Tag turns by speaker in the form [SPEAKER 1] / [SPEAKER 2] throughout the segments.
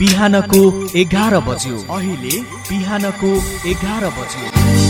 [SPEAKER 1] बिहानको एघार बज्यो। अहिले बिहानको एघार बज्यो।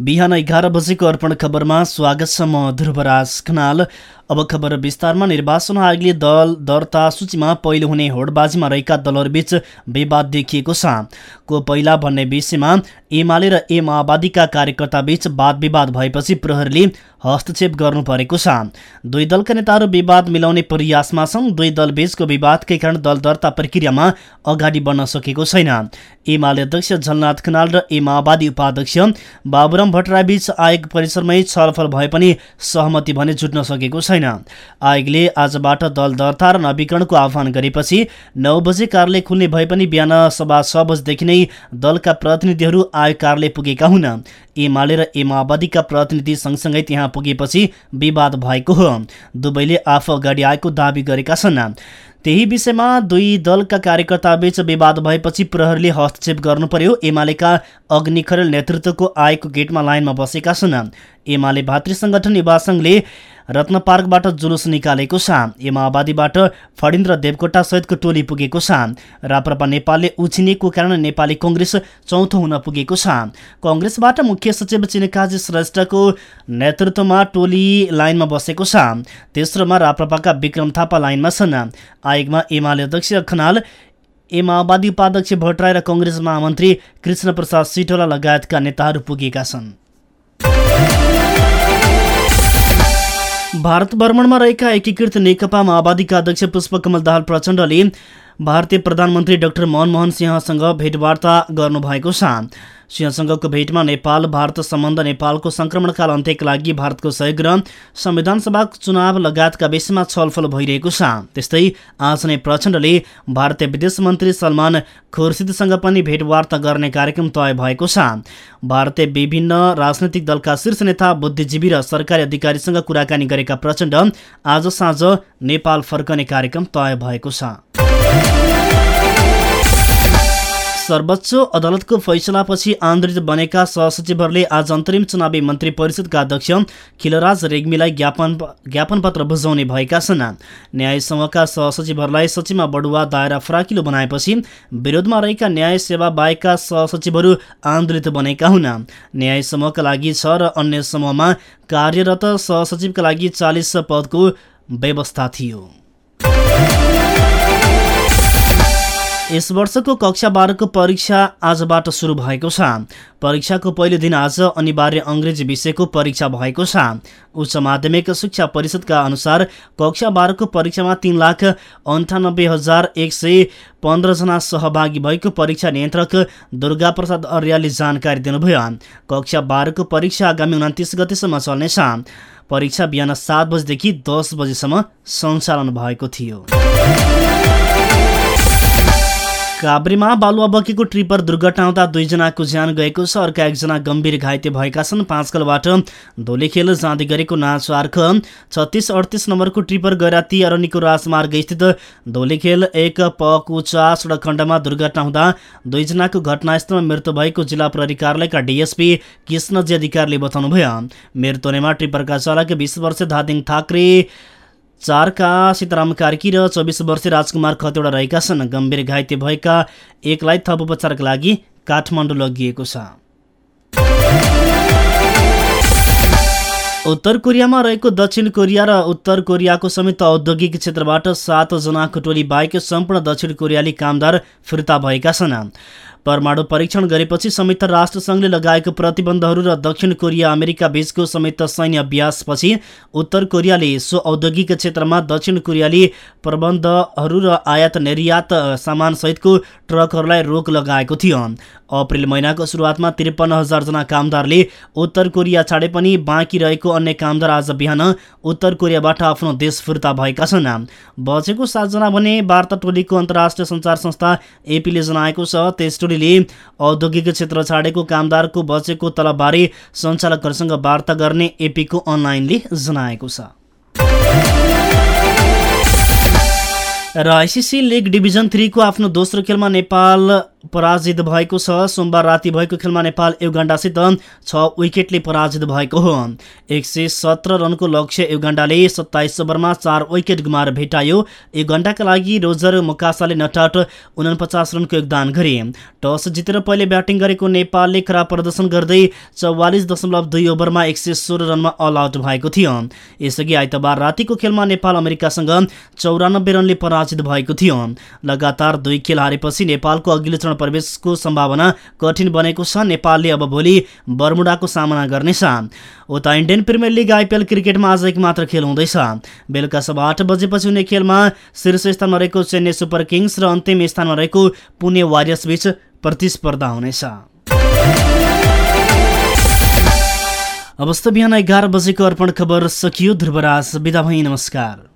[SPEAKER 2] बिहान एघार बजेको अर्पण खबरमा स्वागत छ म ध्रुवराज खनाल। अब खबर विस्तारमा निर्वाचन आयोगले दल दर्ता सूचीमा पहिलो हुने होडबाजीमा रहेका दलहरूबीच विवाद देखिएको छ। को पहिला भन्ने विषयमा एमाले र ए माओवादीका कार्यकर्ताबीच वाद विवाद भएपछि प्रहरीले हस्तक्षेप गर्नु परेको छ। दुई दलका नेताहरू विवाद मिलाउने प्रयासमा छन्। दुई दलबीचको विवादकै कारण दल दर्ता प्रक्रियामा अगाडि बढ्न सकेको छैन। एमाले अध्यक्ष झलनाथ खनाल र ए माओवादी उपाध्यक्ष बाबुराम भट्टराईबीच आयोग परिसरमै छलफल भए पनि सहमति भने जुट्न सकेको छैन। आयोगले आजबाट दल दर्ता र नवीकरणको आह्वान गरेपछि नौ बजे कार्यालय खुल्ने भए पनि बिहान सभा छ बजेदेखि नै दलका प्रतिनिधिहरू आयोग कार्यालय पुगेका हुन्। एमाले र ए प्रतिनिधि सँगसँगै त्यहाँ पुगेपछि विवाद भएको हो। दुवैले आफू अगाडि आएको दावी गरेका छन्। त्यही विषयमा दुई दलका कार्यकर्ताबीच विवाद भएपछि प्रहरीले हस्तक्षेप गर्नु पर्यो एमालेका अग्नि खरेल नेतृत्वको आएको गेटमा लाइनमा बसेका छन्। एमाले भातृ सङ्गठन युवा सङ्घले रत्न पार्कबाट जुलुस निकालेको छ ए माओवादीबाट फडिन्द्र देवकोटा सहितको टोली पुगेको छ राप्रपा नेपालले उछिनेको कारण नेपाली कङ्ग्रेस चौथो हुन पुगेको छ कङ्ग्रेसबाट मुख्य सचिव चिनकाजी श्रेष्ठको नेतृत्वमा टोली लाइनमा बसेको छ तेस्रोमा राप्रपाका विक्रम थापा लाइनमा छन्। आयोगमा एमाले अध्यक्ष खनाल ए माओवादी उपाध्यक्ष भट्टराई र कङ्ग्रेस महामन्त्री कृष्ण प्रसाद सिटोला लगायतका नेताहरू पुगेका छन्। भारत भ्रमणमा रहेका एकीकृत नेकपा माओवादीका अध्यक्ष पुष्पकमल दाहाल प्रचण्डले भारतीय प्रधानमन्त्री डाक्टर मनमोहन सिंहसँग भेटवार्ता गर्नुभएको छ। सिंहसँगको भेटमा नेपाल भारत सम्बन्ध नेपालको सङ्क्रमणकाल अन्त्यका लागि भारतको सहयोग र संविधान सभा चुनाव लगायतका विषयमा छलफल भइरहेको छ। त्यस्तै आज नै प्रचण्डले भारतीय विदेश मन्त्री सलमान खुर्सिदसँग पनि भेटवार्ता गर्ने कार्यक्रम तय भएको छ। भारतीय विभिन्न राजनैतिक दलका शीर्ष नेता बुद्धिजीवी र सरकारी अधिकारीसँग कुराकानी गरेका प्रचण्ड आज साँझ नेपाल फर्कने कार्यक्रम तय भएको छ। सर्वोच्च अदालतको फैसलापछि आन्दोलित बनेका सहसचिवहरूले आज अन्तरिम चुनावी मन्त्री परिषदका अध्यक्ष खिलराज रेग्मीलाई ज्ञापन ज्ञापन पत्र बुझाउने भएका छन्। न्याय समूहका सहसचिवहरूलाई सचिवमा बढुवा दायरा फराकिलो बनाएपछि विरोधमा रहेका न्याय सेवा बाहेकका सहसचिवहरू आन्दोलित बनेका हुन्। न्याय समूहका लागि छ र अन्य समूहमा कार्यरत सहसचिवका लागि चालिस पदको व्यवस्था थियो। यस वर्षको कक्षा बाह्रको परीक्षा आजबाट सुरु भएको छ। परीक्षाको पहिलो दिन आज अनिवार्य अङ्ग्रेजी विषयको परीक्षा भएको छ। उच्च माध्यमिक शिक्षा परिषदका अनुसार कक्षा बाह्रको परीक्षामा तीन लाख अन्ठानब्बे हजार एक सय पन्ध्रजना सहभागी भएको परीक्षा नियन्त्रक दुर्गा प्रसाद अर्यालले जानकारी दिनुभयो। कक्षा बाह्रको परीक्षा आगामी उन्तिस गतेसम्म चल्नेछ। परीक्षा बिहान सात बजीदेखि दस बजीसम्म सञ्चालन भएको थियो। काभ्रेमा बालुवा बकेको ट्रिपर दुर्घटना हुँदा दुईजनाको ज्यान गएको छ। अर्का एकजना गम्भीर घाइते भएका छन्। पाँचकलबाट धोलेखेल जाँदै गरेको नाचवार्ख छत्तिस अडतिस नम्बरको ट्रिपर गैराती अरण्यको राजमार्ग स्थित धोलेखेल एक पकुचा सडक खण्डमा दुर्घटना हुँदा दुईजनाको घटनास्थलमा मृत्यु भएको जिल्ला प्रहरी कार्यालयका डिएसपी कृष्णजी अधिकारीले बताउनुभयो। मृत्यु हुनेमा ट्रिपरका चालक बिस वर्ष धादिङ ठाकरे चारका सीताराम कार्की र चौबिस वर्षीय राजकुमार खतेवडा रहेका छन्। गम्भीर घाइते भएका एकलाई थप उपचारका लागि काठमाडौँ लगिएको छ। उत्तर कोरियामा रहेको दक्षिण कोरिया र उत्तर कोरियाको संयुक्त औद्योगिक क्षेत्रबाट सातजनाको टोली बाहेक सम्पूर्ण दक्षिण कोरियाली कामदार फिर्ता भएका छन्। परमाणु परीक्षण गरेपछि संयुक्त राष्ट्रसङ्घले लगाएको प्रतिबन्धहरू र दक्षिण कोरिया अमेरिका बीचको संयुक्त सैन्य अभ्यासपछि उत्तर कोरियाले सो औद्योगिक क्षेत्रमा दक्षिण कोरियाली प्रबन्धहरू र आयात निर्यात सामानसहितको ट्रकहरूलाई रोक लगाएको थियो। अप्रेल महिनाको सुरुवातमा त्रिपन्न हजारजना कामदारले उत्तर कोरिया छाडे पनि बाँकी रहेको अन्य कामदार आज बिहान उत्तर कोरियाबाट आफ्नो देश फिर्ता भएका छन्। बचेको सातजना भने वार्ता टोलीको अन्तर्राष्ट्रिय सञ्चार संस्था एपीले जनाएको छ त्यस टोलीले औद्योगिक क्षेत्र छाडेको कामदारको बचेको तलबबारे सञ्चालकहरूसँग वार्ता गर्ने एपीको अनलाइनले जनाएको छ। र आइसिसी लिग डिभिजन थ्रीको आफ्नो दोस्रो खेलमा नेपाल पराजित भएको छ। सोमबार राति भएको खेलमा नेपाल युगाण्डासित छ विकेटले पराजित भएको हो। एक सय सत्र रनको लक्ष्य युगाण्डाले सत्ताइस ओभरमा चार विकेट गुमाएर भेटायो युगाण्डाका लागि रोजर मुकासाले नटाट उनपचास रनको योगदान गरे। टस जितेर पहिले ब्याटिङ गरेको नेपालले खराब प्रदर्शन गर्दै चौवालिस दशमलव दुई ओभरमा एक सय सोह्र रनमा अल आउट भएको थियो। यसअघि आइतबार रातिको खेलमा नेपाल अमेरिकासँग चौरानब्बे रनले पराजित भएको थियो। लगातार दुई खेल हारेपछि नेपालको अघिल्लो चरण प्रवेशको सम्भावना कठिन बनेको छ। नेपालले अब भोलि बर्मुडाको सामना गर्नेछ। उता इन्डियन प्रिमियर लिग आइपिएल क्रिकेटमा आज एक मात्र खेल हुँदैछ। बेलुका सभा आठ बजेपछि हुने खेलमा शीर्ष स्थानमा रहेको चेन्नई सुपर किङ्स र अन्तिम स्थानमा रहेको पुणे वारियर्स बीच प्रतिस्पर्धा हुनेछ। अवस्था बिहान एघार बजेको अर्पण खबर सकियो। ध्रुवराज बिदा भई नमस्कार।